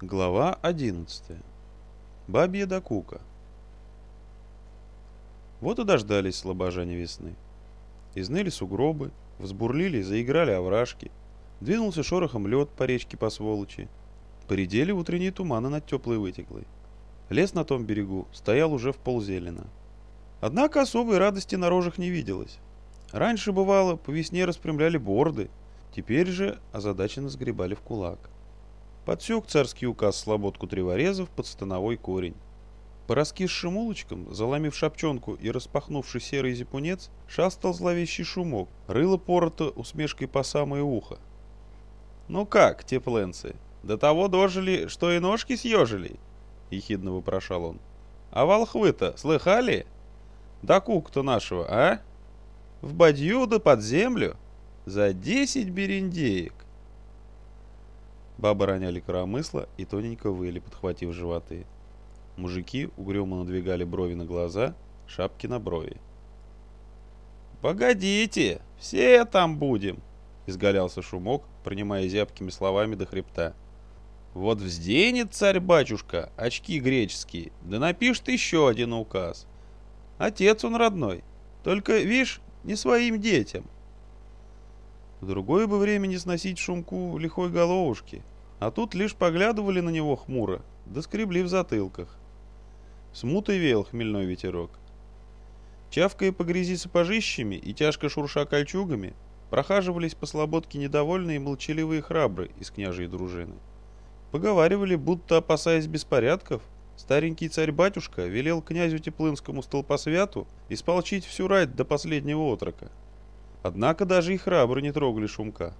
Глава 11. Бабья докука. Вот и дождались слабожане весны. Изныли сугробы, взбурлили, заиграли овражки. Двинулся шорохом лед по речке по сволочи. Поредели утренние туманы над теплой вытеклой. Лес на том берегу стоял уже в ползелена. Однако особой радости на рожах не виделось. Раньше, бывало, по весне распрямляли борды, теперь же озадаченно сгребали в кулак. Подсек царский указ слободку треворезов под становой корень. По раскисшим улочкам, заломив шапчонку и распахнувший серый зипунец, шастал зловещий шумок, рыло порото усмешкой по самое ухо. «Ну как, тепленцы, до того дожили, что и ножки съежили?» — ехидно вопрошал он. «А волхвы-то слыхали? Да кук-то нашего, а? В бадью да под землю? За десять берендеек!» Бабы роняли коромысла и тоненько выли, подхватив животы. Мужики угрюмо надвигали брови на глаза, шапки на брови. «Погодите, все там будем!» — изгалялся шумок, принимая зябкими словами до хребта. «Вот взденет царь-батюшка очки греческие, да напишет еще один указ. Отец он родной, только, видишь, не своим детям». В другое бы время не сносить шумку лихой головушки, а тут лишь поглядывали на него хмуро, да скребли в затылках. Смутой веял хмельной ветерок. Чавкая по грязи сапожищами и тяжко шурша кольчугами, прохаживались по слободке недовольные и молчаливые храбры из княжей дружины. Поговаривали, будто опасаясь беспорядков, старенький царь-батюшка велел князю Теплынскому столпосвяту исполчить всю рать до последнего отрока. Однако даже и храбры не трогали шумка.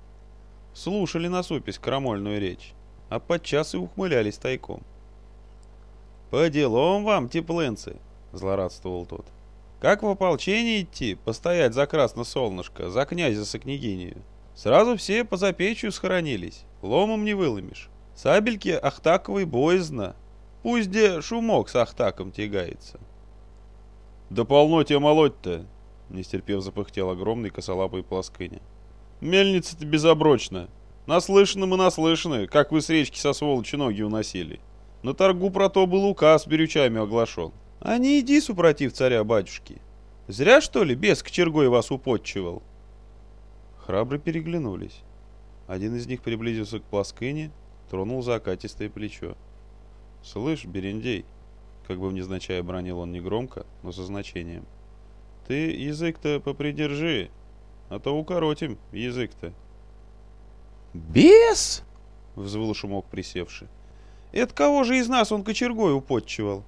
Слушали на супесь крамольную речь, а подчас и ухмылялись тайком. «По делам вам, теплынцы!» — злорадствовал тот. «Как в ополчение идти, постоять за красно солнышко, за князя со княгинью? Сразу все по запечью схоронились, ломом не выломишь. Сабельки Ахтаковой боязно, пусть где шумок с Ахтаком тягается». «Да полно тебе молоть-то!» Не стерпев запыхтел огромный косолапый плоскыня. «Мельница-то безоброчна. Наслышаны мы наслышаны, как вы с речки со сволочи ноги уносили. На торгу про то был указ берючами оглашен. А не иди, супротив царя-батюшки. Зря, что ли, бес кочергой вас употчевал?» Храбры переглянулись. Один из них приблизился к плоскыне, тронул за окатистое плечо. «Слышь, Берендей!» Как бы невзначай бронил он негромко, но со значением. — ты язык-то попридержи, а то укоротим язык-то. «Бес!» — взвыл шумок присевший. «Это кого же из нас он кочергой употчевал?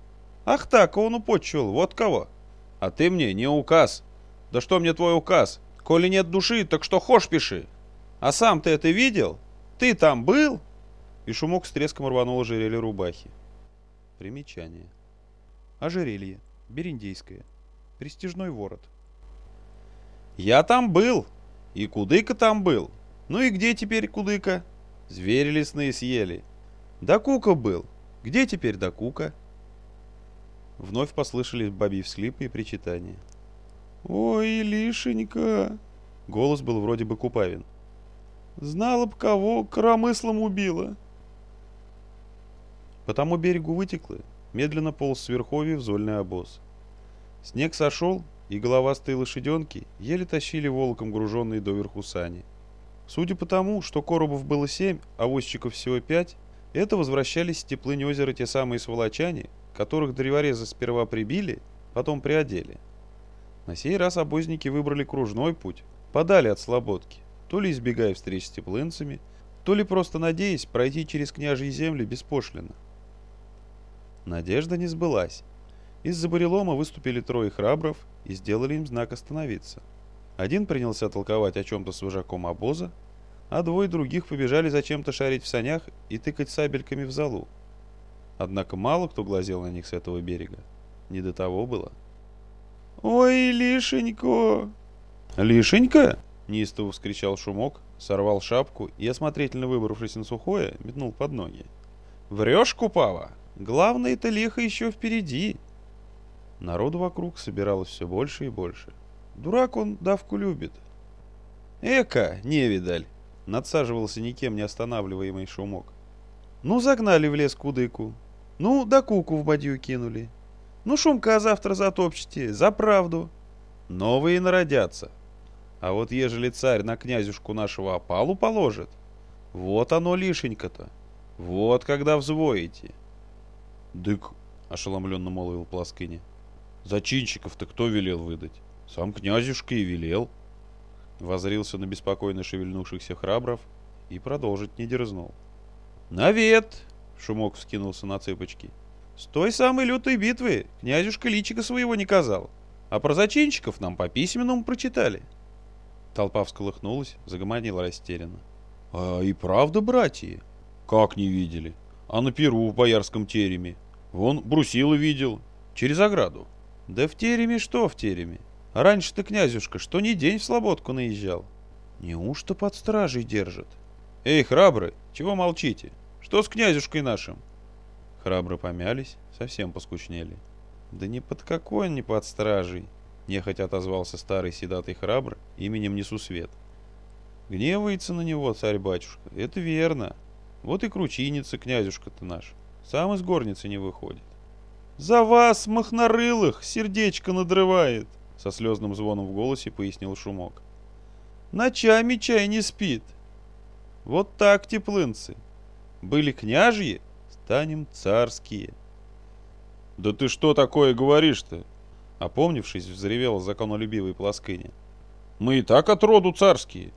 Ах так, он употчевал, вот кого!» «А ты мне не указ! Да что мне твой указ? Коли нет души, так что хошь пиши! А сам ты это видел? Ты там был?» И шумок с треском рванул ожерелье рубахи. Примечание. Ожерелье. Бериндейское. Престижной ворот. «Я там был! И Кудыка там был! Ну и где теперь Кудыка? Звери лесные съели. Да Кука был! Где теперь да Кука?» Вновь послышались бабьи всхлипы и причитания. «Ой, лишенька!» Голос был вроде бы купавин. «Знала б кого, коромыслом убила!» По тому берегу вытеклы, медленно полз с верховья в зольный обоз. Снег сошел, и головастые лошаденки еле тащили волоком груженные доверху сани. Судя по тому, что коробов было семь, а возчиков всего пять, это возвращались с теплынь озера те самые сволочане, которых древорезы сперва прибили, потом приодели. На сей раз обозники выбрали кружной путь, подали от слободки, то ли избегая встреч с теплынцами, то ли просто надеясь пройти через княжьи земли беспошлино. Надежда не сбылась. Из-за бурелома выступили трое храбров и сделали им знак остановиться. Один принялся толковать о чем-то с вожаком обоза, а двое других побежали зачем-то шарить в санях и тыкать сабельками в залу. Однако мало кто глазел на них с этого берега. Не до того было. «Ой, Лишенько!» «Лишенька!» — неистово вскричал Шумок, сорвал шапку и, осмотрительно выбравшись на сухое, метнул под ноги. «Врешь, Купава? Главное-то лихо еще впереди!» Народу вокруг собиралось все больше и больше. Дурак он давку любит. «Эка, невидаль!» — надсаживался никем не останавливаемый шумок. Ну, загнали в лес кудыку. Ну, да куку в бадью кинули. Ну, шумка завтра затопчете, за правду. Новые народятся. А вот ежели царь на князюшку нашего опалу положит, вот оно лишенько-то. Вот когда взвоите. Дык, ошеломленно молвил Пласкыня. Зачинщиков-то кто велел выдать? Сам князюшка и велел. Возрился на беспокойно шевельнувшихся храбров и продолжить не дерзнул. «Навет!» — Шумок вскинулся на цыпочки. «С той самой лютой битвы князюшка личика своего не казал, а про зачинщиков нам по письменному прочитали». Толпа всколыхнулась, загомонила растерянно. «А и правда, братья? Как не видели? А на Перу в боярском тереме? Вон Брусила видел. Через ограду». «Да в тереме что в тереме? Раньше-то князюшка что ни день в слободку наезжал. Неужто под стражей держит? Эй, храбры, чего молчите? Что с князюшкой нашим? Храбры помялись, совсем поскучнели. Да не под какой не под стражей, нехотя отозвался старый седатый храбр именем Несусвет. Гневается на него царь-батюшка, это верно. Вот и кручинится князюшка-то наш, сам из горницы не выходит. За вас, махнорылых, сердечко надрывает, со слезным звоном в голосе пояснил Шумок. Ночами чай не спит. Вот так, теплынцы. Были княжьи, станем царские. Да ты что такое говоришь-то? Опомнившись, взревел законолюбивый Пласкыня. Мы и так от роду царские.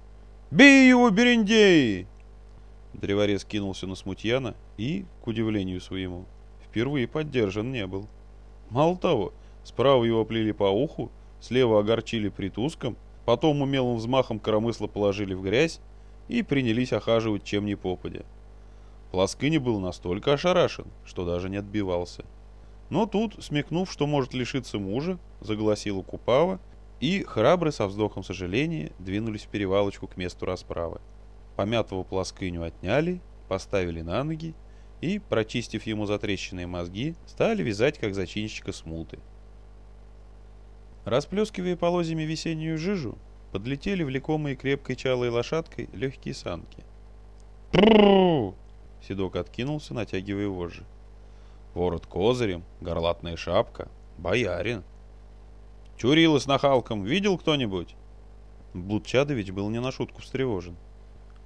Бей его, Берендеи! Древорез кинулся на смутьяна и, к удивлению своему, впервые поддержан не был. Мало того, справа его плели по уху, слева огорчили притуском, потом умелым взмахом коромысла положили в грязь и принялись охаживать чем ни попадя. Плоскыни был настолько ошарашен, что даже не отбивался. Но тут, смекнув, что может лишиться мужа, заголосила Купава, и храбры со вздохом сожаления двинулись в перевалочку к месту расправы. Помятого плоскыню отняли, поставили на ноги и, прочистив ему затрещенные мозги, стали вязать, как зачинщика смуты. Расплескивая полозьями весеннюю жижу, подлетели влекомые крепкой чалой лошадкой легкие санки. Седок откинулся, натягивая вожжи. Ворот козырем, горлатная шапка, боярин. Чурила с нахалком, видел кто-нибудь? Блудчадович был не на шутку встревожен.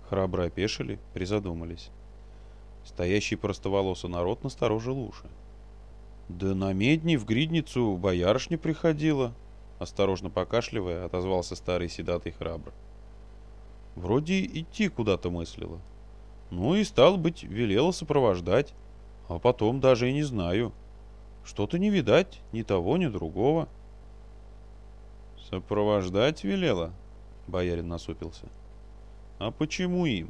Храбро опешили, призадумались. Стоящий простоволосый народ насторожил уши. «Да на медни в гридницу боярышня приходила», Осторожно покашливая, отозвался старый седатый храбр. Вроде идти куда-то мыслила. Ну и, стал быть, велела сопровождать. А потом даже и не знаю. Что-то не видать ни того, ни другого. Сопровождать велела? Боярин насупился. А почему им?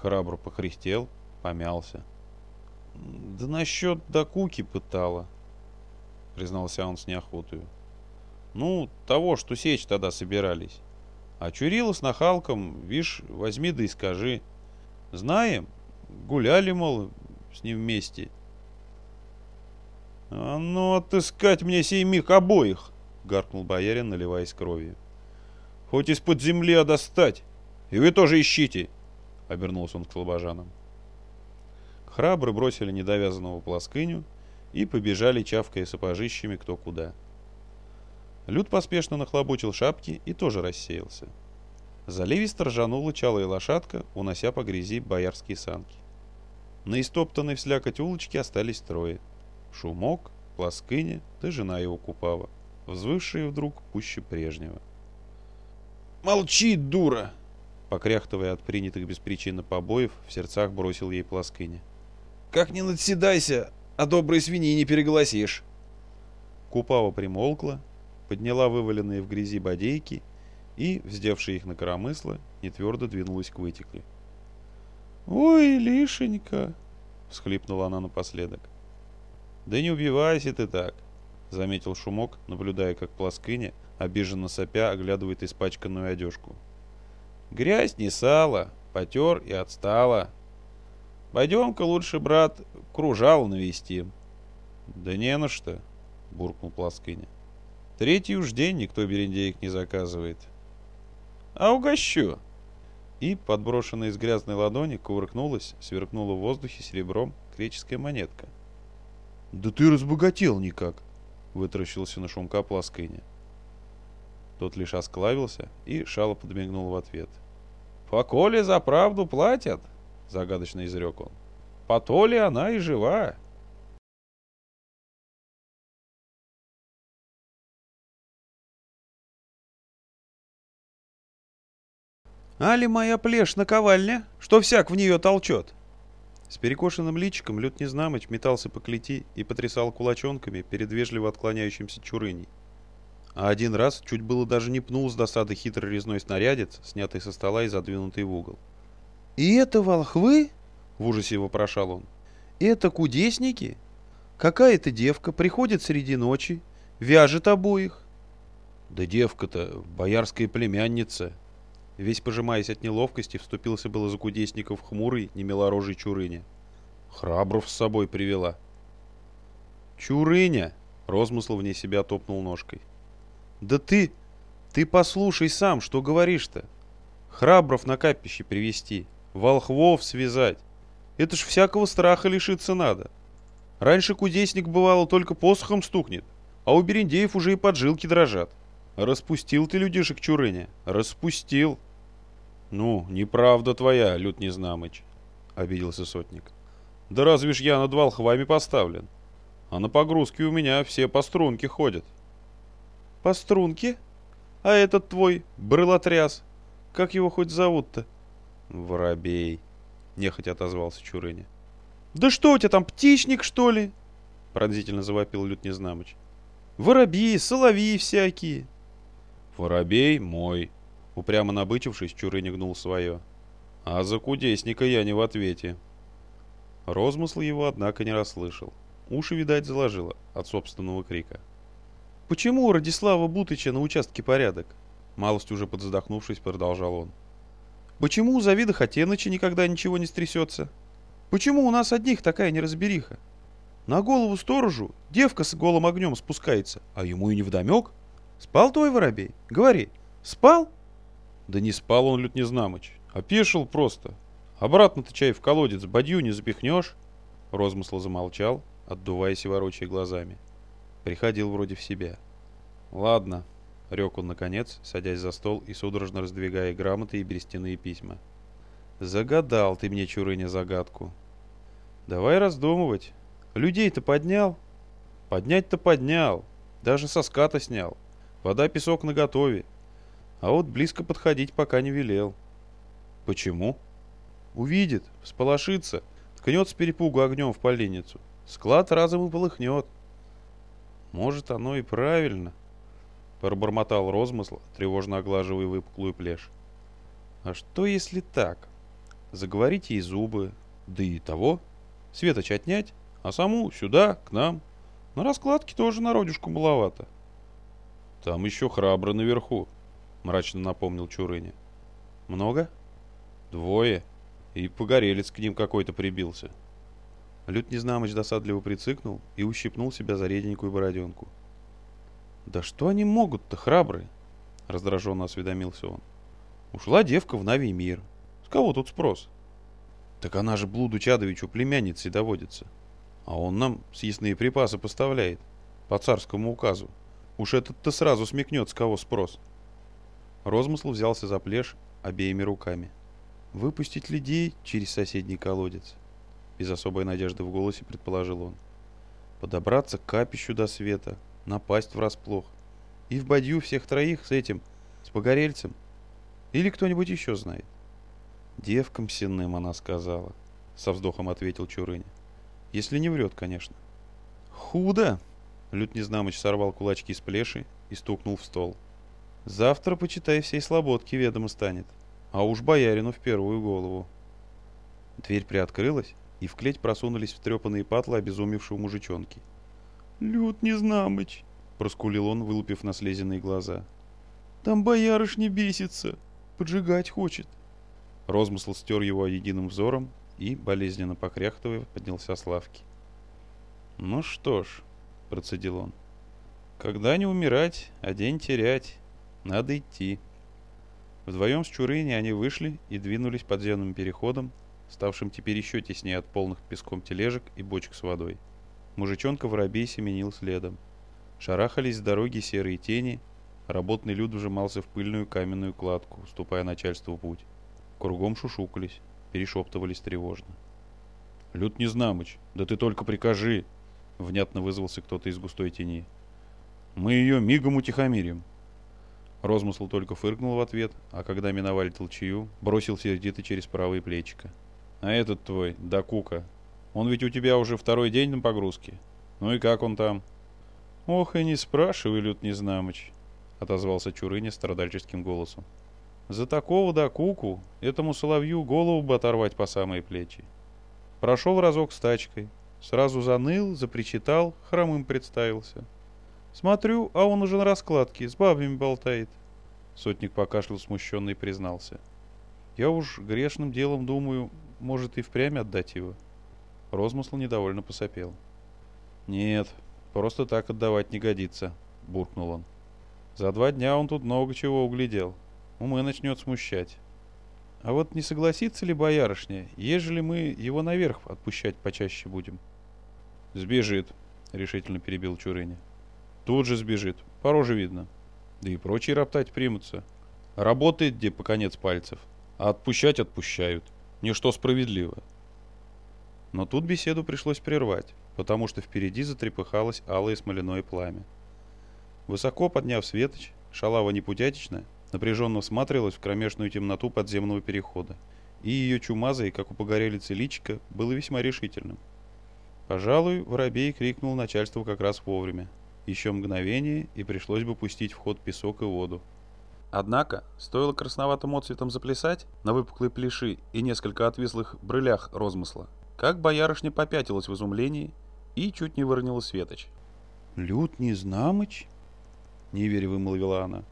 Храбро похрестел, помялся. Да насчет докуки пытала, признался он с неохотою. Ну, того, что сечь тогда собирались. А Чурила с нахалком, вишь, возьми да и скажи. Знаем, гуляли, мол, с ним вместе. А ну, отыскать мне сеймих обоих, гаркнул боярин, наливаясь кровью. Хоть из-под земли, достать. И вы тоже ищите, обернулся он к слабожанам. Храбры бросили недовязанного плоскыню и побежали, чавкая сапожищами кто куда. — Люд поспешно нахлобучил шапки и тоже рассеялся. Заливисто ржанула чалая лошадка, унося по грязи боярские санки. На истоптанной вслякоть улочке остались трое. Шумок, Плоскыня да жена его Купава, взвывшие вдруг пуще прежнего. «Молчи, дура!» Покряхтывая от принятых без причины побоев, в сердцах бросил ей Плоскыня. «Как не надседайся, а доброй свиньи не перегласишь!» Купава примолкла, подняла вываленные в грязи бодейки и, вздевши их на коромысло, нетвердо двинулась к вытекле. «Ой, лишенька!» — всхлипнула она напоследок. «Да не убивайся ты так!» — заметил Шумок, наблюдая, как плоскыня, обиженно сопя, оглядывает испачканную одежку. «Грязь не сало, потер и отстала. Пойдем-ка лучше, брат, кружал навести». «Да не на что!» — буркнул плоскыня. Третий уж день никто берендеек не заказывает. А угощу. и, подброшенная из грязной ладони, кувыркнулась, сверкнула в воздухе серебром греческая монетка. «Да ты разбогател никак!» — вытаращился на шумка пласкайня. Тот лишь осклавился и шало подмигнул в ответ. «По коле за правду платят!» — загадочно изрек он. «По то ли она и жива!» «Али моя плешь наковальня, что всяк в нее толчет?» С перекошенным личиком Лют Незнамыч метался по клети и потрясал кулачонками перед вежливо отклоняющимся Чурыней. А один раз чуть было даже не пнул с досады хитрый резной снарядец, снятый со стола и задвинутый в угол. «И это волхвы?» — в ужасе вопрошал он. «Это кудесники? Какая-то девка приходит среди ночи, вяжет обоих». «Да девка-то боярская племянница», Весь пожимаясь от неловкости, вступился было за кудесников хмурый, немилорожий Чурыня. Храбров с собой привела. «Чурыня!» — розмысл вне себя топнул ножкой. «Да ты... ты послушай сам, что говоришь-то. Храбров на капище привести, волхвов связать. Это ж всякого страха лишиться надо. Раньше кудесник, бывало, только посохом стукнет, а у Берендеев уже и поджилки дрожат. Распустил ты людишек Чурыня, распустил. Ну, неправда твоя, Лют Незнамыч, обиделся сотник. Да разве ж я над волхвами поставлен? А на погрузке у меня все по струнке ходят. По струнке? А этот твой брылотряс, как его хоть зовут-то? Воробей, нехотя отозвался Чурыня. Да что у тебя там, птичник, что ли? Пронзительно завопил Лют Незнамыч. Воробьи, соловьи всякие. Воробей мой. Упрямо набычившись, Чурыня гнул свое. А за кудесника я не в ответе. Розмысл его, однако, не расслышал. Уши, видать, заложило от собственного крика. «Почему у Радислава Бутыча на участке порядок?» Малость уже подзадохнувшись, продолжал он. «Почему у Завида Хатеныча никогда ничего не стрясется? Почему у нас одних такая неразбериха? На голову сторожу девка с голым огнем спускается, а ему и не вдомек?» Спал твой воробей? Говори, спал? Да не спал он, Лют Незнамыч. Опешил просто. Обратно-то чай в колодец бадью не запихнешь. Розмысл замолчал, отдуваясь и ворочая глазами. Приходил вроде в себя. Ладно, рек он наконец, садясь за стол и судорожно раздвигая грамоты и берестяные письма. Загадал ты мне, Чурыня, загадку. Давай раздумывать. Людей-то поднял? Поднять-то поднял. Даже со ската снял. Вода, песок наготове. А вот близко подходить пока не велел. Почему? Увидит, всполошится, ткнет с перепугу огнем в поленницу. Склад разом и полыхнет. Может, оно и правильно, пробормотал розмысл, тревожно оглаживая выпуклую плешь. А что если так? Заговорите и зубы, да и того. Светоч отнять, а саму сюда, к нам. На раскладке тоже народюшку маловато. Там еще храбро наверху, мрачно напомнил Чурыня. Много? Двое. И погорелец к ним какой-то прибился. Лют Незнамыч досадливо прицикнул и ущипнул себя за реденькую бороденку. «Да что они могут-то, храбрые?» — раздраженно осведомился он. «Ушла девка в Навий мир. С кого тут спрос?» «Так она же Блуду Чадовичу племянницей доводится. А он нам съестные припасы поставляет. По царскому указу. Уж этот-то сразу смекнет, с кого спрос. Розмысл взялся за плешь обеими руками. Выпустить людей через соседний колодец. Без особой надежды в голосе предположил он. Подобраться к капищу до света, напасть врасплох. И в бадью всех троих с этим, с погорельцем. Или кто-нибудь еще знает. Девкам сенным она сказала, со вздохом ответил Чурыня. Если не врет, конечно. Худо, Лют Незнамыч сорвал кулачки с плеши и стукнул в стол. «Завтра, почитай, всей слободки ведомо станет. А уж боярину в первую голову». Дверь приоткрылась, и в клеть просунулись встрепанные патлы обезумевшего мужичонки. «Лют Незнамыч!» — проскулил он, вылупив на слезенные глаза. «Там боярыш не бесится, поджигать хочет». Розмысл стер его единым взором и, болезненно покряхтывая, поднялся с лавки. «Ну что ж», — процедил он. «Когда не умирать, а день терять, надо идти». Вдвоем с Чурыни они вышли и двинулись подземным переходом, ставшим теперь еще теснее от полных песком тележек и бочек с водой. Мужичонка-воробей семенил следом. Шарахались с дороги серые тени, работный люд вжимался в пыльную каменную кладку, уступая начальству путь. Кругом шушукались, перешептывались тревожно. «Люд Незнамыч, да ты только прикажи!» — внятно вызвался кто-то из густой тени. «Мы ее мигом утихомирим!» Розмысл только фыркнул в ответ, а когда миновали толчью, бросил сердито через правое плечико. «А этот твой, Дакука, он ведь у тебя уже второй день на погрузке. Ну и как он там?» «Ох, и не спрашивай, Люд Незнамыч», — отозвался Чурыня страдальческим голосом. «За такого Дакуку этому соловью голову бы оторвать по самые плечи. Прошел разок с тачкой, сразу заныл, запричитал, хромым представился». Смотрю, а он уже на раскладке, с бабами болтает. Сотник покашлял смущенно и признался. Я уж грешным делом думаю, может и впрямь отдать его. Розмысл недовольно посопел. Нет, просто так отдавать не годится, буркнул он. За два дня он тут много чего углядел. Умы начнет смущать. А вот не согласится ли боярышня, ежели мы его наверх отпущать почаще будем? Сбежит, решительно перебил Чурыня. Тут же сбежит, по роже видно. Да и прочие роптать примутся. Работает где по конец пальцев, а отпущать отпущают. Ничто справедливо. Но тут беседу пришлось прервать, потому что впереди затрепыхалось алое смоляное пламя. Высоко подняв светоч, шалава непутятичная, напряженно всматривалась в кромешную темноту подземного перехода, и ее чумазой, как у погорелицы личика, было весьма решительным. Пожалуй, воробей крикнул начальству как раз вовремя. Еще мгновение, и пришлось бы пустить в ход песок и воду. Однако, стоило красноватым отцветом заплясать на выпуклой плеши и несколько отвислых брылях розмысла, как боярышня попятилась в изумлении и чуть не выронила светоч. «Люд Незнамыч?» — неверя вымолвила она.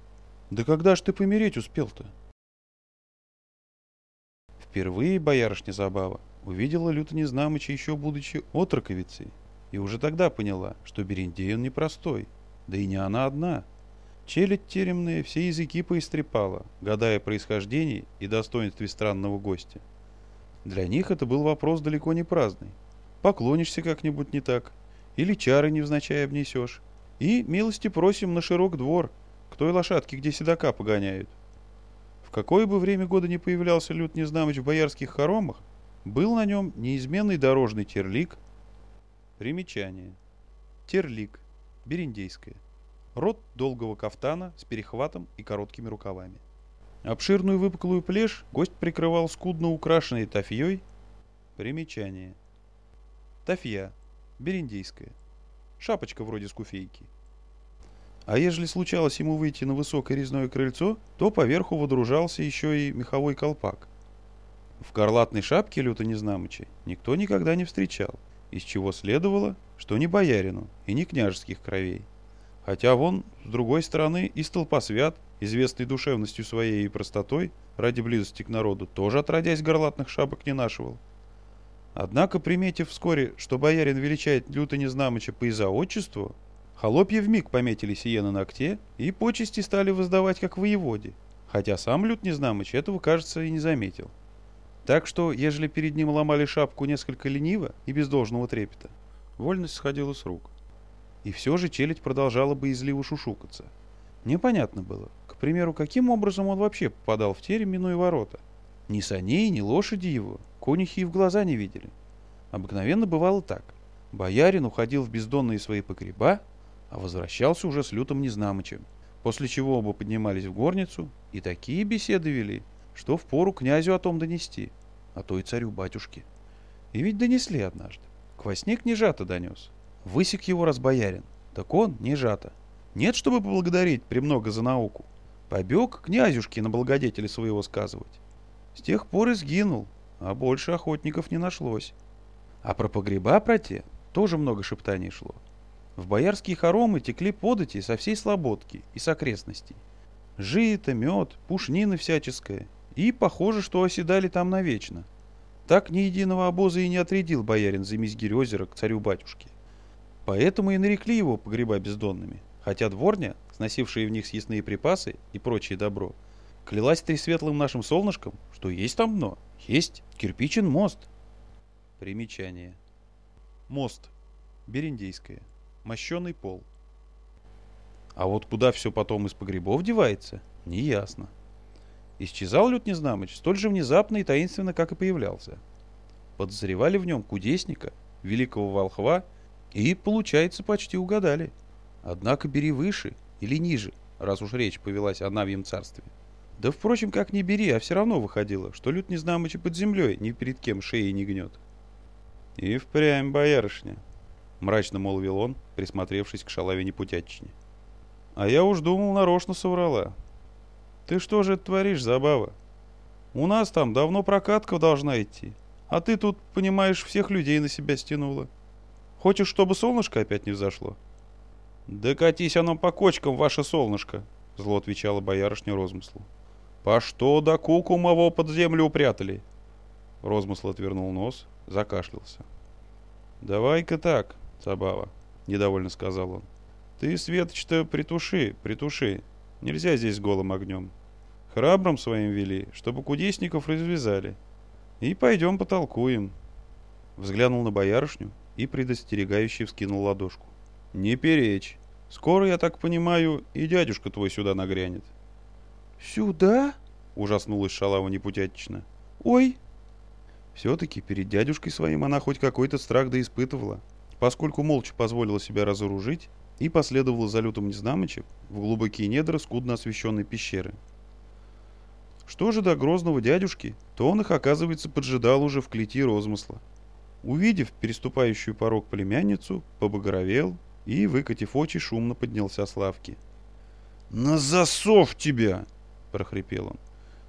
«Да когда ж ты помереть успел-то?» Впервые боярышня Забава увидела Люта Незнамыча еще будучи отроковицей и уже тогда поняла, что Берендей он непростой, да и не она одна. Челядь теремная все языки поистрепала, гадая происхождение и достоинстве странного гостя. Для них это был вопрос далеко не праздный. Поклонишься как-нибудь не так, или чары невзначай обнесешь, и милости просим на широк двор, к той лошадке, где седока погоняют. В какое бы время года не появлялся Люд Незнамыч в боярских хоромах, был на нем неизменный дорожный терлик, Примечание. Терлик. Бериндейская. Рот долгого кафтана с перехватом и короткими рукавами. Обширную выпуклую плешь гость прикрывал скудно украшенной тафьей. Примечание. Тафья. Бериндейская. Шапочка вроде скуфейки. А ежели случалось ему выйти на высокое резное крыльцо, то поверху водружался еще и меховой колпак. В горлатной шапке люто незнамыча никто никогда не встречал – из чего следовало, что не боярину и не княжеских кровей. Хотя вон, с другой стороны, и столпосвят, известный душевностью своей и простотой, ради близости к народу, тоже отродясь горлатных шапок не нашивал. Однако, приметив вскоре, что боярин величает люто незнамыча по изоотчеству, холопья вмиг пометили сие на ногте и почести стали воздавать как воеводе, хотя сам лют незнамыч этого, кажется, и не заметил. Так что, ежели перед ним ломали шапку несколько лениво и без должного трепета, вольность сходила с рук. И все же челядь продолжала боязливо шушукаться. Непонятно было, к примеру, каким образом он вообще попадал в терем, минуя ворота. Ни саней, ни лошади его, конюхи и в глаза не видели. Обыкновенно бывало так. Боярин уходил в бездонные свои погреба, а возвращался уже с лютым незнамычем, после чего оба поднимались в горницу и такие беседы вели, что впору князю о том донести, а то и царю-батюшке. И ведь донесли однажды. Квасник нежато донес. Высек его разбоярин. Так он нежато. Нет, чтобы поблагодарить премного за науку. Побег князюшке на благодетели своего сказывать. С тех пор и сгинул, а больше охотников не нашлось. А про погреба про те тоже много шептаний шло. В боярские хоромы текли подати со всей слободки и с окрестностей. Жито, мед, пушнина всяческая и похоже, что оседали там навечно. Так ни единого обоза и не отрядил боярин за мизгирь озера к царю-батюшке. Поэтому и нарекли его погреба бездонными, хотя дворня, сносившая в них съестные припасы и прочее добро, Клялась ты светлым нашим солнышком, что есть там дно. Есть кирпичен мост. Примечание. Мост. Берендейское. Мощеный пол. А вот куда все потом из погребов девается, неясно. Исчезал Лют Незнамыч столь же внезапно и таинственно, как и появлялся. Подозревали в нем кудесника, великого волхва, и, получается, почти угадали. Однако бери выше или ниже, раз уж речь повелась о Навьем царстве. Да, впрочем, как ни бери, а все равно выходило, что Лют Незнамыч и под землей ни перед кем шеи не гнет. И впрямь боярышня, мрачно молвил он, присмотревшись к шалаве непутятчине. А я уж думал, нарочно соврала. Ты что же это творишь, забава? У нас там давно прокатка должна идти. А ты тут, понимаешь, всех людей на себя стянула. Хочешь, чтобы солнышко опять не взошло? Да катись оно по кочкам, ваше солнышко, зло отвечала боярышня Розмыслу. По что да куку моего под землю упрятали? Розмысл отвернул нос, закашлялся. Давай-ка так, Забава, недовольно сказал он. Ты, Светоч-то, притуши, притуши. Нельзя здесь голым огнем. Храбрым своим вели, чтобы кудесников развязали. И пойдем потолкуем. Взглянул на боярышню и предостерегающе вскинул ладошку. Не перечь. Скоро, я так понимаю, и дядюшка твой сюда нагрянет. Сюда? Ужаснулась шалава непутятично. Ой! Все-таки перед дядюшкой своим она хоть какой-то страх да испытывала, поскольку молча позволила себя разоружить и последовала за лютым Незнамычем в глубокие недра скудно освещенной пещеры. Что же до грозного дядюшки, то он их, оказывается, поджидал уже в клети розмысла. Увидев переступающую порог племянницу, побагровел и, выкатив очи, шумно поднялся с лавки. «На засов тебя!» — прохрипел он.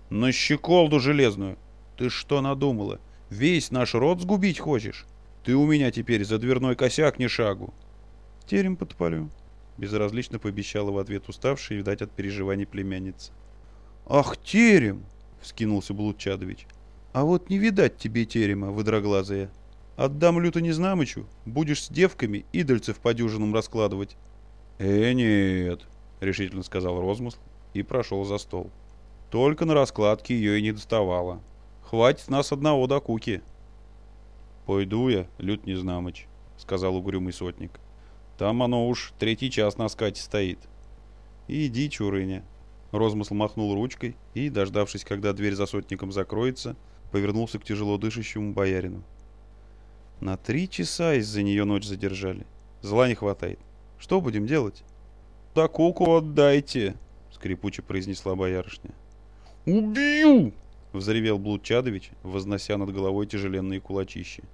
«На щеколду железную! Ты что надумала? Весь наш род сгубить хочешь? Ты у меня теперь за дверной косяк ни шагу!» «Терем подпалю», — безразлично пообещала в ответ уставшая, видать, от переживаний племянница. «Ах, терем!» — вскинулся Блудчадович. «А вот не видать тебе терема, выдроглазая. Отдам люто незнамычу, будешь с девками идольцев по дюжинам раскладывать». «Э, нет», — решительно сказал Розмысл и прошел за стол. Только на раскладке ее и не доставало. Хватит нас одного до куки. «Пойду я, Лют Незнамыч», — сказал угрюмый сотник. Там оно уж третий час на скате стоит. Иди, Чурыня. Розмысл махнул ручкой и, дождавшись, когда дверь за сотником закроется, повернулся к тяжело дышащему боярину. На три часа из-за нее ночь задержали. Зла не хватает. Что будем делать? Да куку отдайте, скрипуче произнесла боярышня. Убью! Взревел Блудчадович, вознося над головой тяжеленные кулачищи.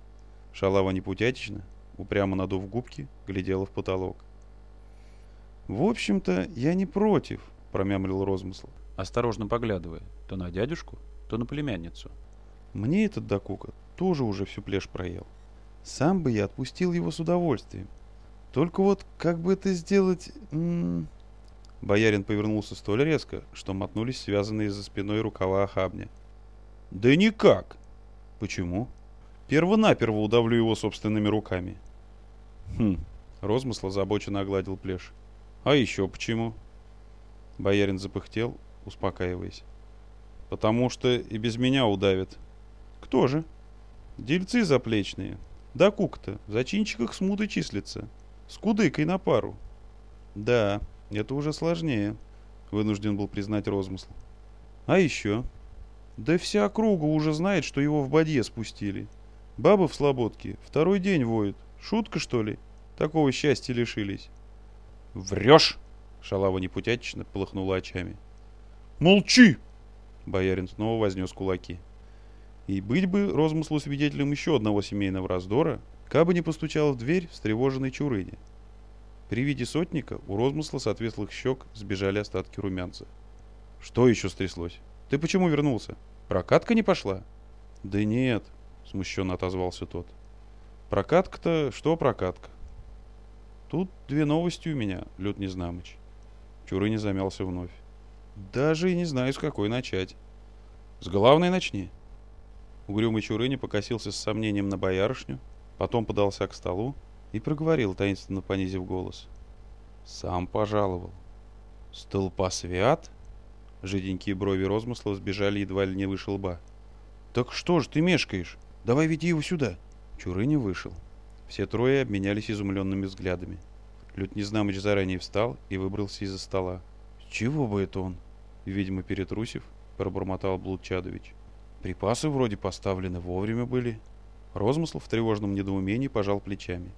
Шалава непутятична, упрямо надув губки, глядела в потолок. «В общем-то, я не против», — промямлил розмысл, осторожно поглядывая то на дядюшку, то на племянницу. «Мне этот докука тоже уже всю плешь проел. Сам бы я отпустил его с удовольствием. Только вот как бы это сделать...» м -м Боярин повернулся столь резко, что мотнулись связанные за спиной рукава охабня. «Да никак!» «Почему?» «Перво-наперво удавлю его собственными руками», Хм, розмысл озабоченно огладил плешь. А еще почему? Боярин запыхтел, успокаиваясь. Потому что и без меня удавят. Кто же? Дельцы заплечные. Да кук-то, в зачинчиках смуты числится. С кудыкой на пару. Да, это уже сложнее, вынужден был признать розмысл. А еще? Да вся округа уже знает, что его в бадье спустили. Бабы в слободке второй день воют. Шутка, что ли? Такого счастья лишились. Врешь! Шалава непутятично полыхнула очами. Молчи! Боярин снова вознес кулаки. И быть бы розмыслу свидетелем еще одного семейного раздора, кабы не постучал в дверь встревоженной Чурыни. При виде сотника у розмысла с ответлых щек сбежали остатки румянца. Что еще стряслось? Ты почему вернулся? Прокатка не пошла? Да нет, смущенно отозвался тот. Прокатка-то что прокатка? Тут две новости у меня, Лют Незнамыч. Чуры не замялся вновь. Даже и не знаю, с какой начать. С главной начни. Угрюмый Чурыни покосился с сомнением на боярышню, потом подался к столу и проговорил, таинственно понизив голос. Сам пожаловал. Столпосвят? Жиденькие брови розмысла сбежали едва ли не выше лба. «Так что ж ты мешкаешь? Давай веди его сюда!» Чурыня вышел. Все трое обменялись изумленными взглядами. Лют Незнамыч заранее встал и выбрался из-за стола. «Чего бы это он?» Видимо, перетрусив, пробормотал Блудчадович. «Припасы вроде поставлены вовремя были». Розмысл в тревожном недоумении пожал плечами.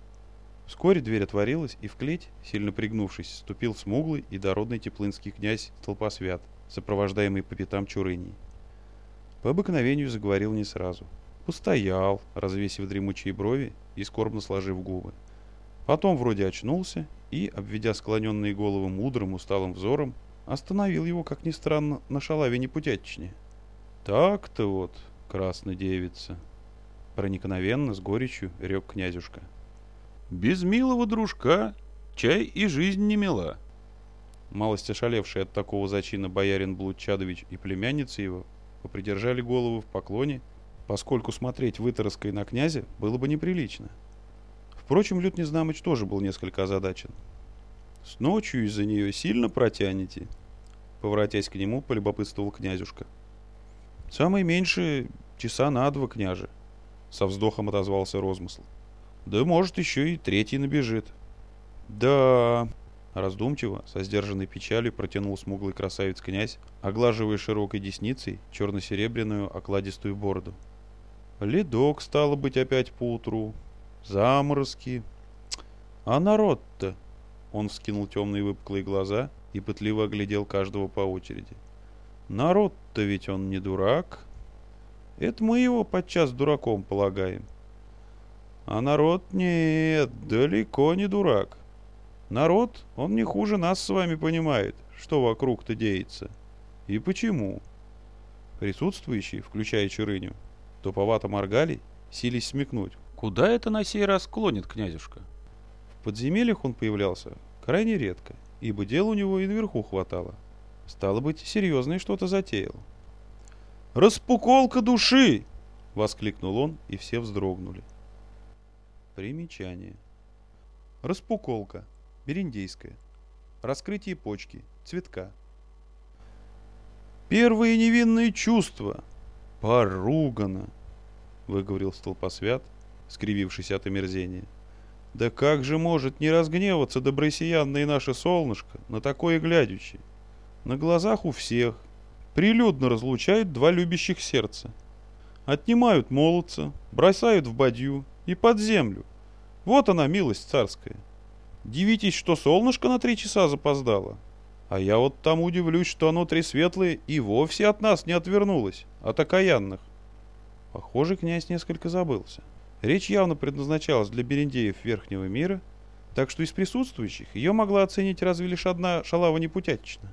Вскоре дверь отворилась, и в клеть, сильно пригнувшись, ступил смуглый и дородный теплынский князь Столпосвят, сопровождаемый по пятам Чурыней. По обыкновению заговорил не сразу. Постоял, развесив дремучие брови и скорбно сложив губы. Потом вроде очнулся и, обведя склоненные головы мудрым усталым взором, остановил его, как ни странно, на шалаве непутятичне. «Так-то вот, красная девица!» Проникновенно, с горечью, рек князюшка. Без милого дружка чай и жизнь не мила. Малость ошалевший от такого зачина боярин Блудчадович и племянница его попридержали голову в поклоне, поскольку смотреть вытороской на князя было бы неприлично. Впрочем, Лют Незнамыч тоже был несколько озадачен. «С ночью из-за нее сильно протянете?» Поворотясь к нему, полюбопытствовал князюшка. «Самое меньшее часа на два, княже», — со вздохом отозвался розмысл. Да может еще и третий набежит. Да, раздумчиво, со сдержанной печалью протянул смуглый красавец-князь, оглаживая широкой десницей черно-серебряную окладистую бороду. Ледок, стало быть, опять поутру. Заморозки. А народ-то? Он вскинул темные выпуклые глаза и пытливо оглядел каждого по очереди. Народ-то ведь он не дурак. Это мы его подчас дураком полагаем. А народ нет, далеко не дурак. Народ, он не хуже нас с вами понимает, что вокруг-то деется. И почему. Присутствующие, включая Чурыню, туповато моргали, сились смекнуть. Куда это на сей раз клонит князюшка? В подземельях он появлялся крайне редко, ибо дел у него и наверху хватало. Стало быть, серьезное что-то затеял. «Распуколка души!» — воскликнул он, и все вздрогнули. Примечание. Распуколка. Бериндейская. Раскрытие почки. Цветка. Первые невинные чувства. Поругано, выговорил столпосвят, скривившись от омерзения. Да как же может не разгневаться добросиянное наше солнышко на такое глядячи? На глазах у всех. Прилюдно разлучают два любящих сердца. Отнимают молодца, бросают в бадью, и под землю. Вот она, милость царская. Дивитесь, что солнышко на три часа запоздало. А я вот там удивлюсь, что оно тресветлое и вовсе от нас не отвернулось, от окаянных. Похоже, князь несколько забылся. Речь явно предназначалась для берендеев Верхнего мира, так что из присутствующих ее могла оценить разве лишь одна шалава непутятична.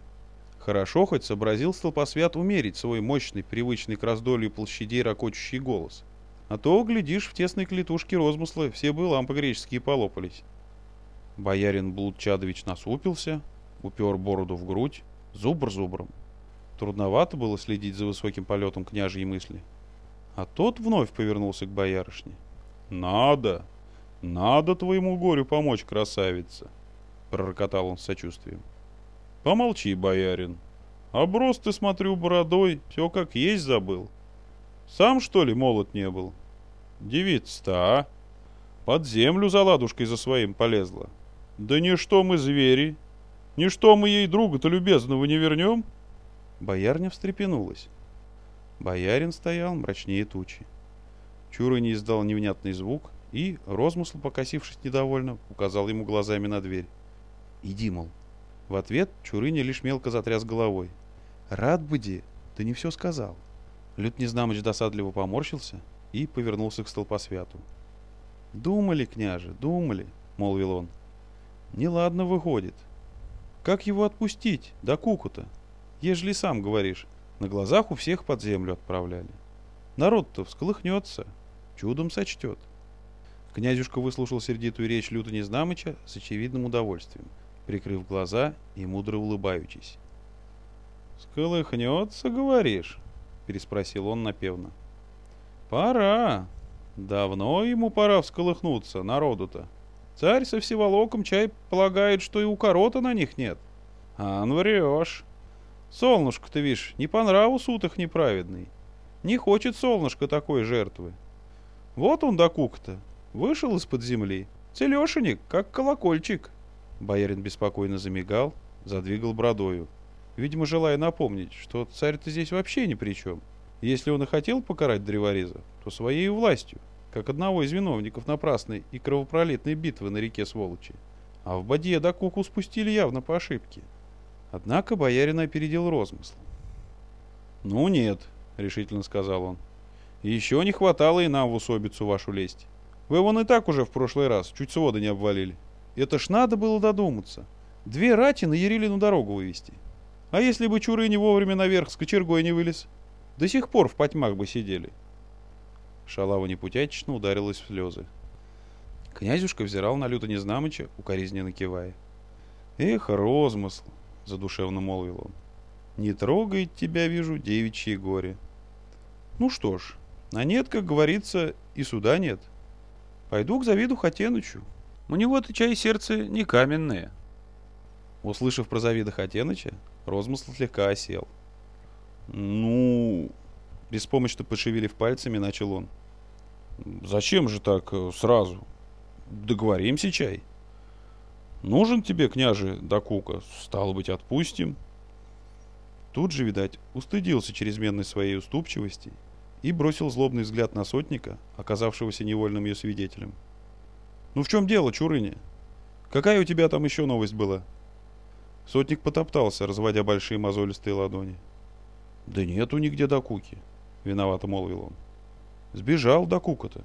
Хорошо хоть сообразил столпосвят умерить свой мощный, привычный к раздолью площадей ракочущий голос. А то, глядишь, в тесной клетушке розмысла все бы лампы греческие полопались. Боярин Блудчадович насупился, упер бороду в грудь, зубр зубром. Трудновато было следить за высоким полетом княжьей мысли. А тот вновь повернулся к боярышне. «Надо! Надо твоему горю помочь, красавица!» Пророкотал он с сочувствием. «Помолчи, боярин. Оброс ты, смотрю, бородой, все как есть забыл. Сам, что ли, молод не был? Девица-то, а? Под землю за ладушкой за своим полезла. Да ничто мы звери. Ничто мы ей друга-то любезного не вернем. Боярня встрепенулась. Боярин стоял мрачнее тучи. Чура не издал невнятный звук, и, розмысл, покосившись недовольно, указал ему глазами на дверь. «Иди, мол». В ответ Чурыня лишь мелко затряс головой. «Рад бы, де, ты не все сказал». Люд Незнамыч досадливо поморщился и повернулся к столпосвяту. «Думали, княже, думали», — молвил он. «Неладно выходит. Как его отпустить, да куку-то? Ежели сам говоришь, на глазах у всех под землю отправляли. Народ-то всколыхнется, чудом сочтет». Князюшка выслушал сердитую речь Люта Незнамыча с очевидным удовольствием, прикрыв глаза и мудро улыбаючись. «Сколыхнется, говоришь?» переспросил он напевно. Пора. Давно ему пора всколыхнуться, народу-то. Царь со всеволоком чай полагает, что и у корота на них нет. А врешь. Солнышко, ты видишь, не по нраву суд их неправедный. Не хочет солнышко такой жертвы. Вот он до кук-то, вышел из-под земли. Целешенек, как колокольчик. Боярин беспокойно замигал, задвигал бродою. Видимо, желая напомнить, что царь-то здесь вообще ни при чем. Если он и хотел покарать Древореза, то своей властью, как одного из виновников напрасной и кровопролитной битвы на реке Сволочи. А в бадье до куку спустили явно по ошибке. Однако боярин опередил розмысл. «Ну нет», — решительно сказал он. «Еще не хватало и нам в усобицу вашу лезть. Вы вон и так уже в прошлый раз чуть свода не обвалили. Это ж надо было додуматься. Две рати на Ерилину дорогу вывести. А если бы Чуры не вовремя наверх с кочергой не вылез? До сих пор в потьмах бы сидели». Шалава непутятично ударилась в слезы. Князюшка взирал на люто Незнамыча, укоризненно кивая. «Эх, розмысл!» — задушевно молвил он. «Не трогает тебя, вижу, девичье горе». «Ну что ж, а нет, как говорится, и суда нет. Пойду к Завиду Хатенычу. У него-то чай сердце не каменное». Услышав про Завида Хатеныча, розмысл слегка осел. «Ну...» — беспомощно пошевелив пальцами, начал он. «Зачем же так э, сразу? Договоримся, чай. Нужен тебе, княже, докука, стало быть, отпустим. Тут же, видать, устыдился чрезменной своей уступчивости и бросил злобный взгляд на сотника, оказавшегося невольным ее свидетелем. «Ну в чем дело, Чурыня? Какая у тебя там еще новость была?» Сотник потоптался, разводя большие мозолистые ладони. «Да нету нигде докуки», — виновато молвил он. «Сбежал докука-то.